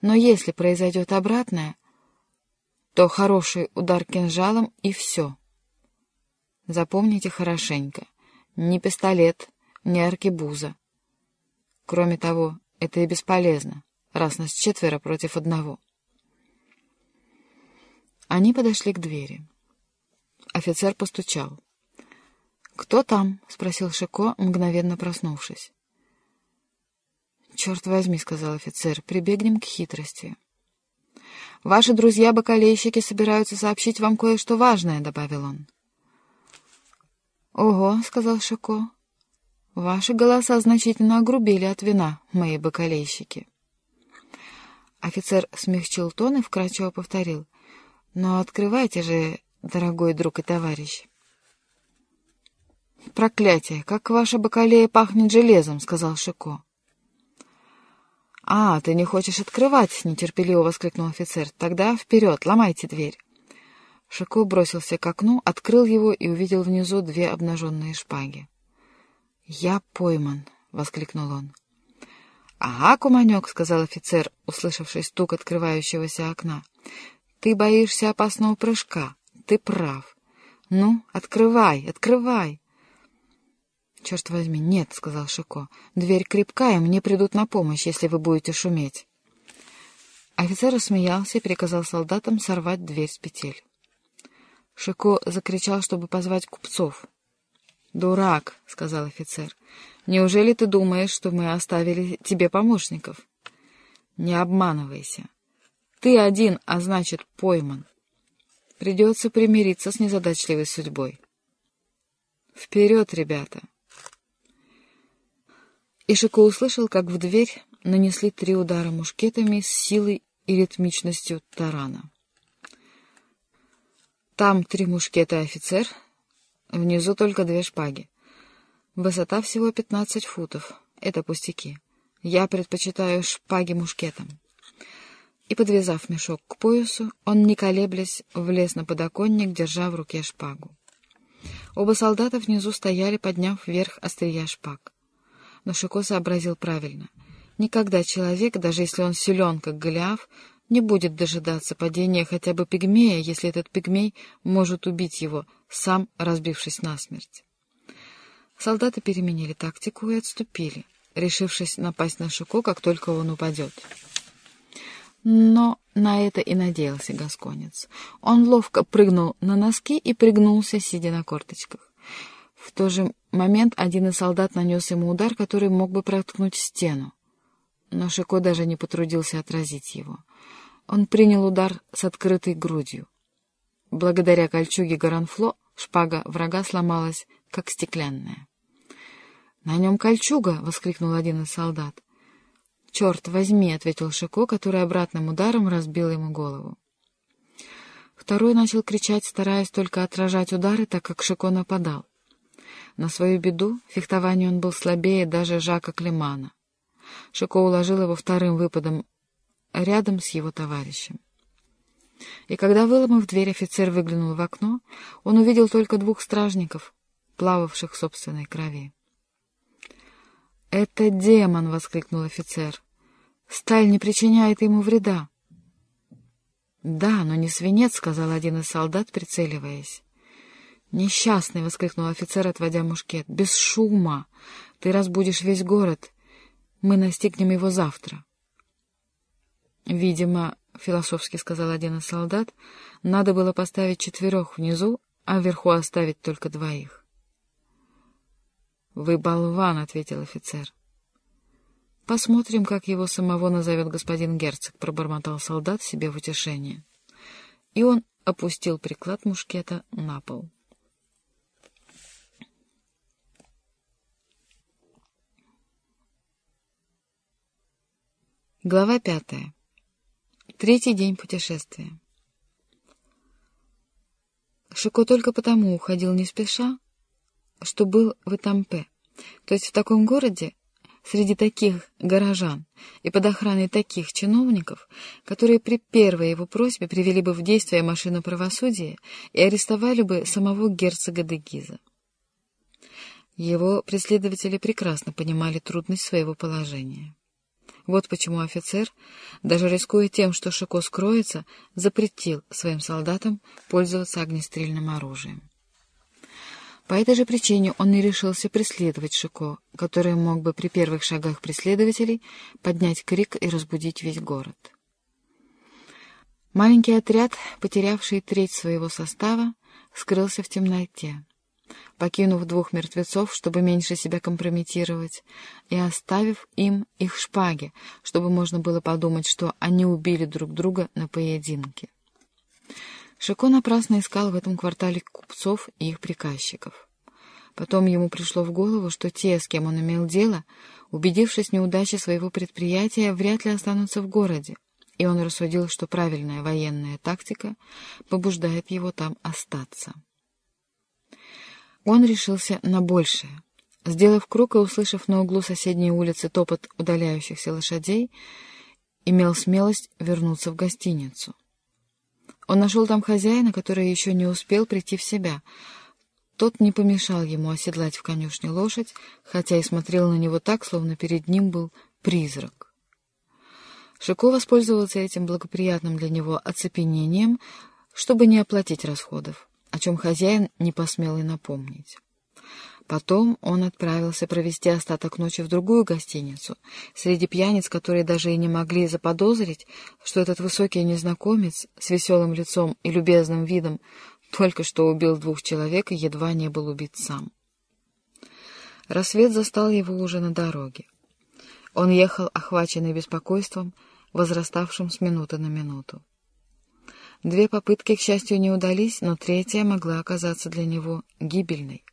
Но если произойдет обратное, то хороший удар кинжалом и все. Запомните хорошенько. Ни пистолет, ни аркебуза. Кроме того, это и бесполезно, раз нас четверо против одного. Они подошли к двери. Офицер постучал. «Кто там?» — спросил Шико, мгновенно проснувшись. «Черт возьми», — сказал офицер, — «прибегнем к хитрости». «Ваши друзья-бакалейщики собираются сообщить вам кое-что важное», — добавил он. «Ого», — сказал Шико, — «ваши голоса значительно огрубели от вина, мои бакалейщики». Офицер смягчил тон и вкратчиво повторил. «Но открывайте же, дорогой друг и товарищ». «Проклятие! Как ваша бакалея пахнет железом!» — сказал Шико. «А, ты не хочешь открывать?» — нетерпеливо воскликнул офицер. «Тогда вперед, ломайте дверь». Шико бросился к окну, открыл его и увидел внизу две обнаженные шпаги. «Я пойман!» — воскликнул он. «Ага, куманек!» — сказал офицер, услышавший стук открывающегося окна. «Ты боишься опасного прыжка. Ты прав. Ну, открывай, открывай!» «Черт возьми, нет», — сказал Шико. «Дверь крепкая, мне придут на помощь, если вы будете шуметь». Офицер рассмеялся и приказал солдатам сорвать дверь с петель. Шико закричал, чтобы позвать купцов. «Дурак», — сказал офицер, — «неужели ты думаешь, что мы оставили тебе помощников?» «Не обманывайся. Ты один, а значит, пойман. Придется примириться с незадачливой судьбой». «Вперед, ребята!» И Шико услышал, как в дверь нанесли три удара мушкетами с силой и ритмичностью тарана. Там три мушкета офицер, внизу только две шпаги. Высота всего пятнадцать футов. Это пустяки. Я предпочитаю шпаги мушкетам. И, подвязав мешок к поясу, он, не колеблясь, влез на подоконник, держа в руке шпагу. Оба солдата внизу стояли, подняв вверх острия шпаг но Шико сообразил правильно. Никогда человек, даже если он силен, как Голиаф, не будет дожидаться падения хотя бы пигмея, если этот пигмей может убить его, сам разбившись насмерть. Солдаты переменили тактику и отступили, решившись напасть на Шико, как только он упадет. Но на это и надеялся Гасконец. Он ловко прыгнул на носки и пригнулся, сидя на корточках. В тот же момент один из солдат нанес ему удар, который мог бы проткнуть стену. Но Шико даже не потрудился отразить его. Он принял удар с открытой грудью. Благодаря кольчуге Гаранфло шпага врага сломалась, как стеклянная. «На нем кольчуга!» — воскликнул один из солдат. «Черт возьми!» — ответил Шико, который обратным ударом разбил ему голову. Второй начал кричать, стараясь только отражать удары, так как Шико нападал. На свою беду в фехтовании он был слабее даже Жака Клемана. Шико уложил его вторым выпадом рядом с его товарищем. И когда, выломав дверь, офицер выглянул в окно, он увидел только двух стражников, плававших в собственной крови. «Это демон!» — воскликнул офицер. «Сталь не причиняет ему вреда». «Да, но не свинец», — сказал один из солдат, прицеливаясь. «Несчастный!» — воскликнул офицер, отводя мушкет. «Без шума! Ты разбудишь весь город. Мы настигнем его завтра». «Видимо, — философски сказал один из солдат, — надо было поставить четверых внизу, а вверху оставить только двоих». «Вы болван!» — ответил офицер. «Посмотрим, как его самого назовет господин герцог», — пробормотал солдат себе в утешение. И он опустил приклад мушкета на пол. Глава пятая. Третий день путешествия. Шико только потому уходил не спеша, что был в Этампе, то есть в таком городе, среди таких горожан и под охраной таких чиновников, которые при первой его просьбе привели бы в действие машину правосудия и арестовали бы самого герцога де Гиза. Его преследователи прекрасно понимали трудность своего положения. Вот почему офицер, даже рискуя тем, что Шико скроется, запретил своим солдатам пользоваться огнестрельным оружием. По этой же причине он не решился преследовать Шико, который мог бы при первых шагах преследователей поднять крик и разбудить весь город. Маленький отряд, потерявший треть своего состава, скрылся в темноте, покинув двух мертвецов, чтобы меньше себя компрометировать, и оставив им их шпаги, чтобы можно было подумать, что они убили друг друга на поединке. Шико напрасно искал в этом квартале купцов и их приказчиков. Потом ему пришло в голову, что те, с кем он имел дело, убедившись в неудаче своего предприятия, вряд ли останутся в городе, и он рассудил, что правильная военная тактика побуждает его там остаться. Он решился на большее. Сделав круг и услышав на углу соседней улицы топот удаляющихся лошадей, имел смелость вернуться в гостиницу. Он нашел там хозяина, который еще не успел прийти в себя. Тот не помешал ему оседлать в конюшне лошадь, хотя и смотрел на него так, словно перед ним был призрак. Шико воспользовался этим благоприятным для него оцепенением, чтобы не оплатить расходов, о чем хозяин не посмел и напомнить. Потом он отправился провести остаток ночи в другую гостиницу, среди пьяниц, которые даже и не могли заподозрить, что этот высокий незнакомец с веселым лицом и любезным видом только что убил двух человек и едва не был убит сам. Рассвет застал его уже на дороге. Он ехал, охваченный беспокойством, возраставшим с минуты на минуту. Две попытки, к счастью, не удались, но третья могла оказаться для него гибельной.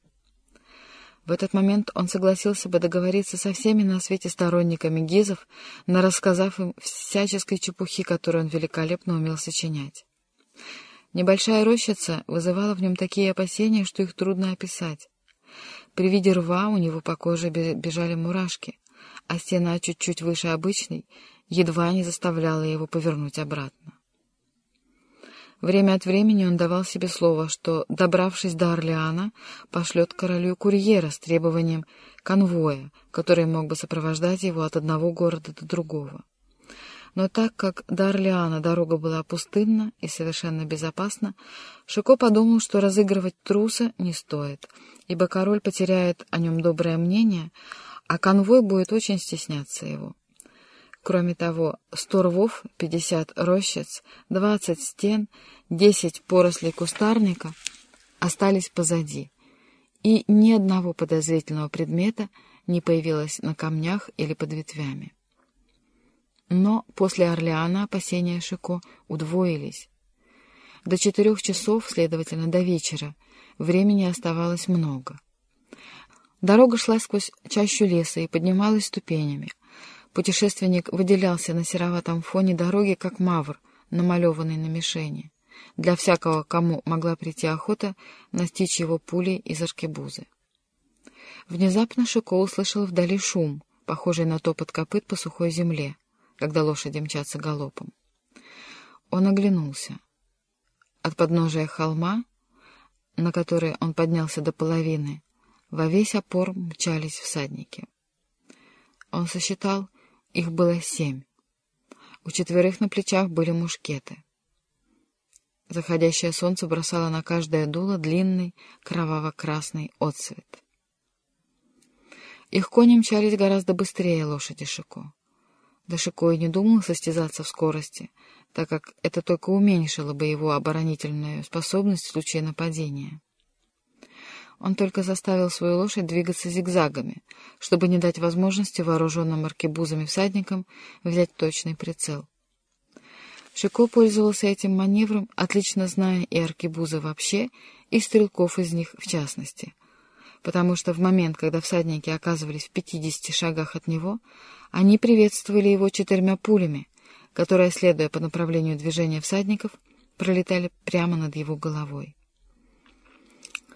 В этот момент он согласился бы договориться со всеми на свете сторонниками Гизов, на рассказав им всяческой чепухи, которую он великолепно умел сочинять. Небольшая рощица вызывала в нем такие опасения, что их трудно описать. При виде рва у него по коже бежали мурашки, а стена чуть-чуть выше обычной едва не заставляла его повернуть обратно. Время от времени он давал себе слово, что, добравшись до Орлеана, пошлет королю курьера с требованием конвоя, который мог бы сопровождать его от одного города до другого. Но так как до Орлеана дорога была пустынна и совершенно безопасна, Шико подумал, что разыгрывать труса не стоит, ибо король потеряет о нем доброе мнение, а конвой будет очень стесняться его. Кроме того, сто рвов, пятьдесят рощиц, двадцать стен, десять порослей кустарника остались позади, и ни одного подозрительного предмета не появилось на камнях или под ветвями. Но после Орлеана опасения Шико удвоились. До четырех часов, следовательно, до вечера, времени оставалось много. Дорога шла сквозь чащу леса и поднималась ступенями. Путешественник выделялся на сероватом фоне дороги, как мавр, намалеванный на мишени. Для всякого, кому могла прийти охота, настичь его пулей из аркебузы. Внезапно Шико услышал вдали шум, похожий на топот копыт по сухой земле, когда лошади мчатся галопом. Он оглянулся. От подножия холма, на который он поднялся до половины, во весь опор мчались всадники. Он сосчитал их было семь. У четверых на плечах были мушкеты. Заходящее солнце бросало на каждое дуло длинный кроваво-красный отцвет. Их кони мчались гораздо быстрее лошади Шико. Да Шико и не думал состязаться в скорости, так как это только уменьшило бы его оборонительную способность в случае нападения. Он только заставил свою лошадь двигаться зигзагами, чтобы не дать возможности вооруженным аркебузами всадникам взять точный прицел. Шико пользовался этим маневром, отлично зная и аркебузы вообще, и стрелков из них в частности, потому что в момент, когда всадники оказывались в пятидесяти шагах от него, они приветствовали его четырьмя пулями, которые, следуя по направлению движения всадников, пролетали прямо над его головой.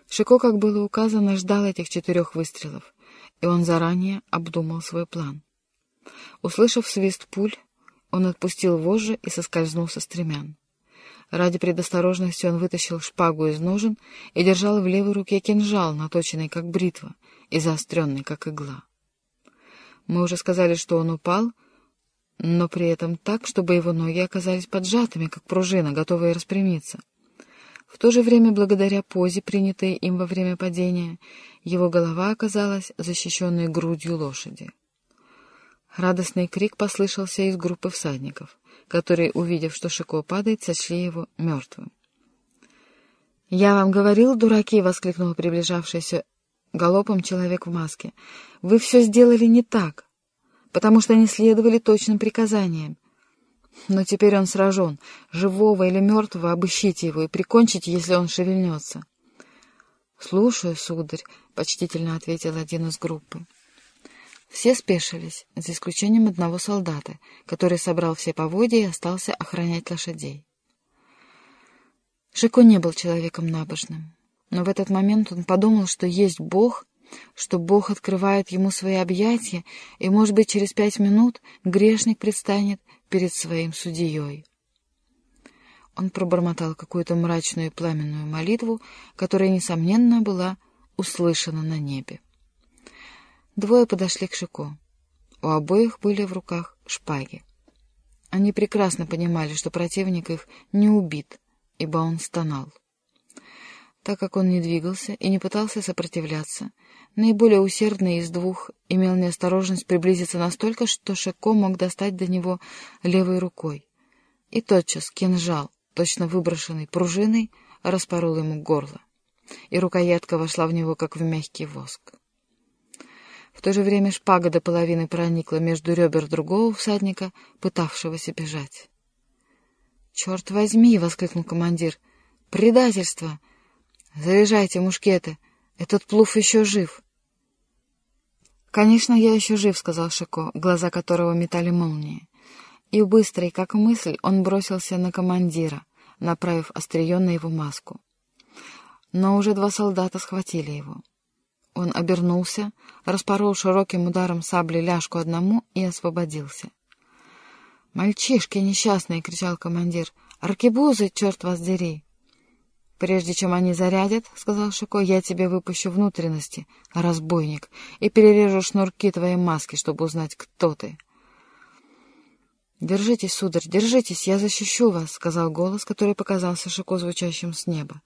Шико, как было указано, ждал этих четырех выстрелов, и он заранее обдумал свой план. Услышав свист пуль, он отпустил вожжи и соскользнул со стремян. Ради предосторожности он вытащил шпагу из ножен и держал в левой руке кинжал, наточенный как бритва и заостренный как игла. Мы уже сказали, что он упал, но при этом так, чтобы его ноги оказались поджатыми, как пружина, готовые распрямиться. В то же время, благодаря позе, принятой им во время падения, его голова оказалась защищенной грудью лошади. Радостный крик послышался из группы всадников, которые, увидев, что Шико падает, сочли его мертвым. «Я вам говорил, дураки!» — воскликнул приближавшийся галопом человек в маске. «Вы все сделали не так, потому что не следовали точным приказаниям. Но теперь он сражен. Живого или мертвого обыщите его и прикончите, если он шевельнется». «Слушаю, сударь», — почтительно ответил один из группы. Все спешились, за исключением одного солдата, который собрал все поводья и остался охранять лошадей. Шико не был человеком набожным, но в этот момент он подумал, что есть Бог, что Бог открывает ему свои объятия, и, может быть, через пять минут грешник предстанет перед своим судьей. Он пробормотал какую-то мрачную пламенную молитву, которая, несомненно, была услышана на небе. Двое подошли к Шико. У обоих были в руках шпаги. Они прекрасно понимали, что противник их не убит, ибо он стонал. Так как он не двигался и не пытался сопротивляться, наиболее усердный из двух имел неосторожность приблизиться настолько, что Шико мог достать до него левой рукой. И тотчас кинжал, точно выброшенный пружиной, распорол ему горло, и рукоятка вошла в него, как в мягкий воск. В то же время шпага до половины проникла между ребер другого всадника, пытавшегося бежать. «Черт возьми!» — воскликнул командир. «Предательство! Заряжайте мушкеты! Этот плув еще жив!» «Конечно, я еще жив», — сказал Шико, глаза которого метали молнии. И быстрый, как мысль, он бросился на командира, направив острие на его маску. Но уже два солдата схватили его. Он обернулся, распорол широким ударом сабли ляжку одному и освободился. «Мальчишки несчастные!» — кричал командир. «Аркебузы, черт вас дери!» «Прежде чем они зарядят, — сказал Шико, — я тебе выпущу внутренности, разбойник, и перережу шнурки твоей маски, чтобы узнать, кто ты». «Держитесь, сударь, держитесь, я защищу вас», — сказал голос, который показался Шико звучащим с неба.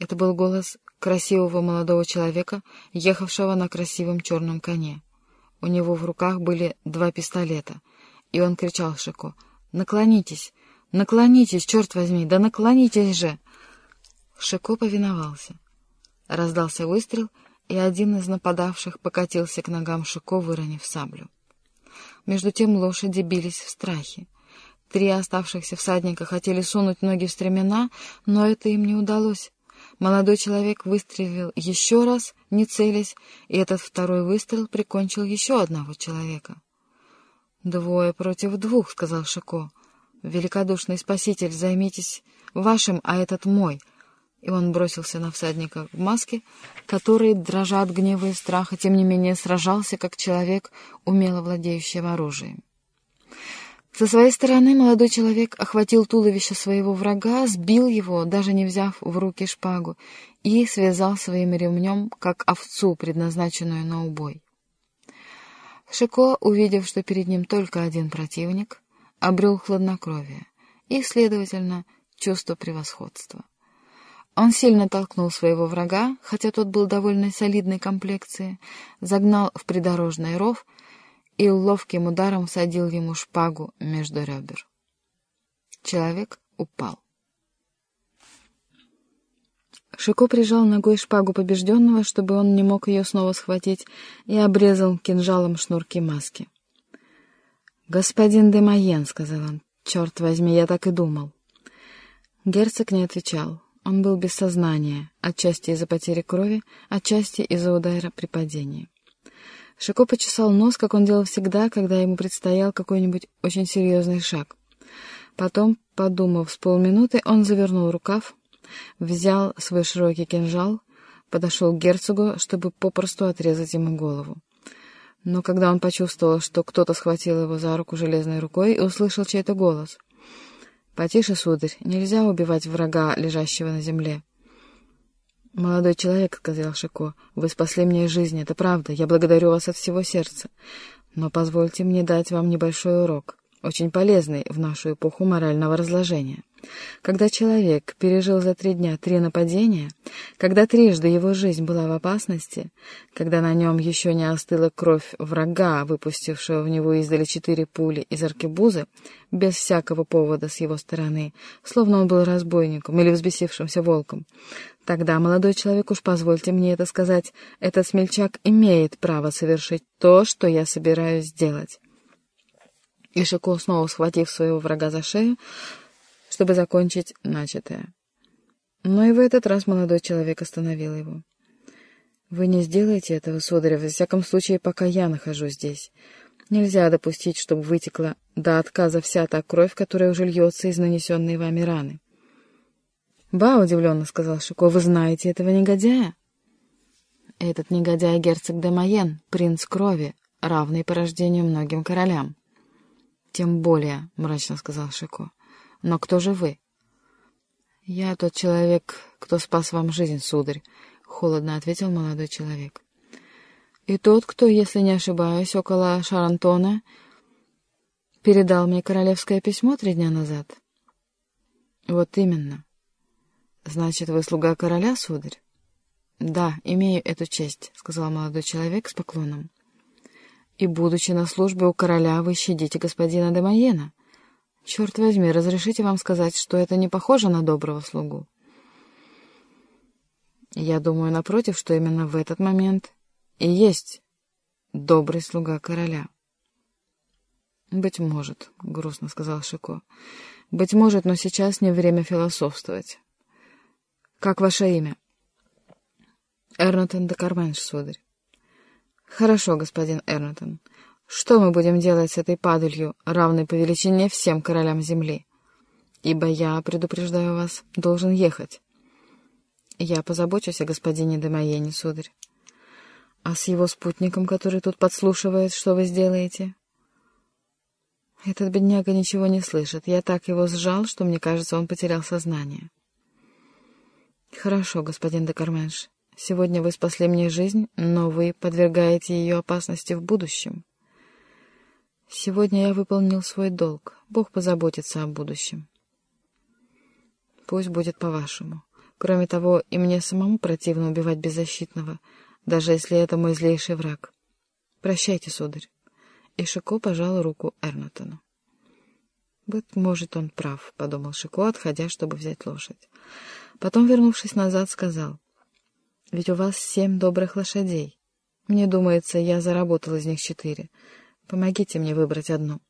Это был голос красивого молодого человека, ехавшего на красивом черном коне. У него в руках были два пистолета, и он кричал Шико, «Наклонитесь! Наклонитесь, черт возьми! Да наклонитесь же!» Шико повиновался. Раздался выстрел, и один из нападавших покатился к ногам Шико, выронив саблю. Между тем лошади бились в страхе. Три оставшихся всадника хотели сунуть ноги в стремена, но это им не удалось. Молодой человек выстрелил еще раз, не целясь, и этот второй выстрел прикончил еще одного человека. «Двое против двух», — сказал Шико. «Великодушный спаситель, займитесь вашим, а этот мой». И он бросился на всадника в маске, который, дрожа от гнева и страха, тем не менее сражался, как человек, умело владеющий оружием. Со своей стороны молодой человек охватил туловище своего врага, сбил его, даже не взяв в руки шпагу, и связал своим ремнем, как овцу, предназначенную на убой. Шико, увидев, что перед ним только один противник, обрел хладнокровие и, следовательно, чувство превосходства. Он сильно толкнул своего врага, хотя тот был довольно солидной комплекции, загнал в придорожный ров — и ловким ударом всадил ему шпагу между ребер. Человек упал. Шико прижал ногой шпагу побежденного, чтобы он не мог ее снова схватить, и обрезал кинжалом шнурки маски. «Господин де Майен», — сказал он, — «черт возьми, я так и думал». Герцог не отвечал. Он был без сознания, отчасти из-за потери крови, отчасти из-за удара при падении. Шико почесал нос, как он делал всегда, когда ему предстоял какой-нибудь очень серьезный шаг. Потом, подумав с полминуты, он завернул рукав, взял свой широкий кинжал, подошел к герцогу, чтобы попросту отрезать ему голову. Но когда он почувствовал, что кто-то схватил его за руку железной рукой, услышал чей-то голос. «Потише, сударь, нельзя убивать врага, лежащего на земле». «Молодой человек», — сказал Шико, — «вы спасли мне жизнь, это правда, я благодарю вас от всего сердца. Но позвольте мне дать вам небольшой урок. очень полезный в нашу эпоху морального разложения. Когда человек пережил за три дня три нападения, когда трижды его жизнь была в опасности, когда на нем еще не остыла кровь врага, выпустившего в него издали четыре пули из аркебузы, без всякого повода с его стороны, словно он был разбойником или взбесившимся волком, тогда, молодой человек, уж позвольте мне это сказать, этот смельчак имеет право совершить то, что я собираюсь сделать. И Шико, снова схватив своего врага за шею, чтобы закончить начатое. Но и в этот раз молодой человек остановил его. «Вы не сделаете этого, сударь, во всяком случае, пока я нахожусь здесь. Нельзя допустить, чтобы вытекла до отказа вся та кровь, которая уже льется из нанесенной вами раны». «Ба», — удивленно сказал Шико, — «вы знаете этого негодяя?» «Этот негодяй герцог де Майен, принц крови, равный по рождению многим королям». «Тем более», — мрачно сказал Шико. Но кто же вы? Я тот человек, кто спас вам жизнь, сударь, — холодно ответил молодой человек. И тот, кто, если не ошибаюсь, около Шарантона, передал мне королевское письмо три дня назад. Вот именно. Значит, вы слуга короля, сударь? Да, имею эту честь, — сказал молодой человек с поклоном. И, будучи на службе у короля, вы щадите господина Демоена. Черт возьми, разрешите вам сказать, что это не похоже на доброго слугу? Я думаю, напротив, что именно в этот момент и есть добрый слуга короля. «Быть может», — грустно сказал Шико. «Быть может, но сейчас не время философствовать. Как ваше имя?» «Эрнотон де Карменш, сударь». «Хорошо, господин Эрнотон. Что мы будем делать с этой падалью, равной по величине всем королям земли? Ибо я, предупреждаю вас, должен ехать. Я позабочусь о господине Демоене, сударь. А с его спутником, который тут подслушивает, что вы сделаете? Этот бедняга ничего не слышит. Я так его сжал, что, мне кажется, он потерял сознание. Хорошо, господин де Карменш. Сегодня вы спасли мне жизнь, но вы подвергаете ее опасности в будущем. Сегодня я выполнил свой долг. Бог позаботится о будущем. Пусть будет по-вашему. Кроме того, и мне самому противно убивать беззащитного, даже если это мой злейший враг. Прощайте, сударь. И Шико пожал руку Эрнотону. «Быть может, он прав», — подумал Шико, отходя, чтобы взять лошадь. Потом, вернувшись назад, сказал, «Ведь у вас семь добрых лошадей. Мне думается, я заработал из них четыре. Помогите мне выбрать одну.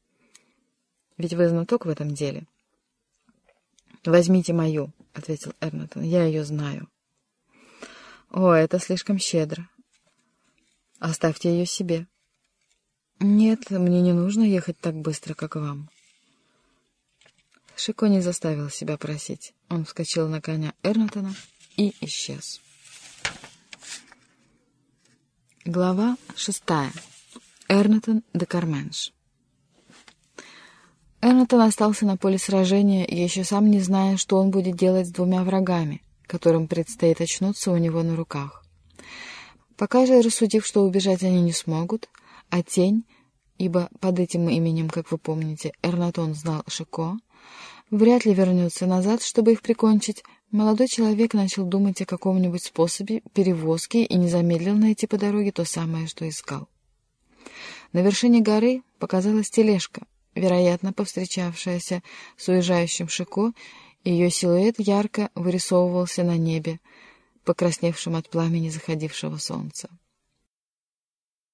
Ведь вы знаток в этом деле. «Возьмите мою», — ответил Эрнатон. «Я ее знаю». «О, это слишком щедро. Оставьте ее себе». «Нет, мне не нужно ехать так быстро, как вам». Шико не заставил себя просить. Он вскочил на коня Эрнатона и исчез. Глава шестая. Эрнатон де Карменш. Эрнатон остался на поле сражения, еще сам не зная, что он будет делать с двумя врагами, которым предстоит очнуться у него на руках. Пока же, рассудив, что убежать они не смогут, а тень, ибо под этим именем, как вы помните, Эрнатон знал Шико, вряд ли вернется назад, чтобы их прикончить, молодой человек начал думать о каком-нибудь способе перевозки и не замедлил найти по дороге то самое, что искал. На вершине горы показалась тележка, вероятно, повстречавшаяся с уезжающим Шико, и ее силуэт ярко вырисовывался на небе, покрасневшем от пламени заходившего солнца.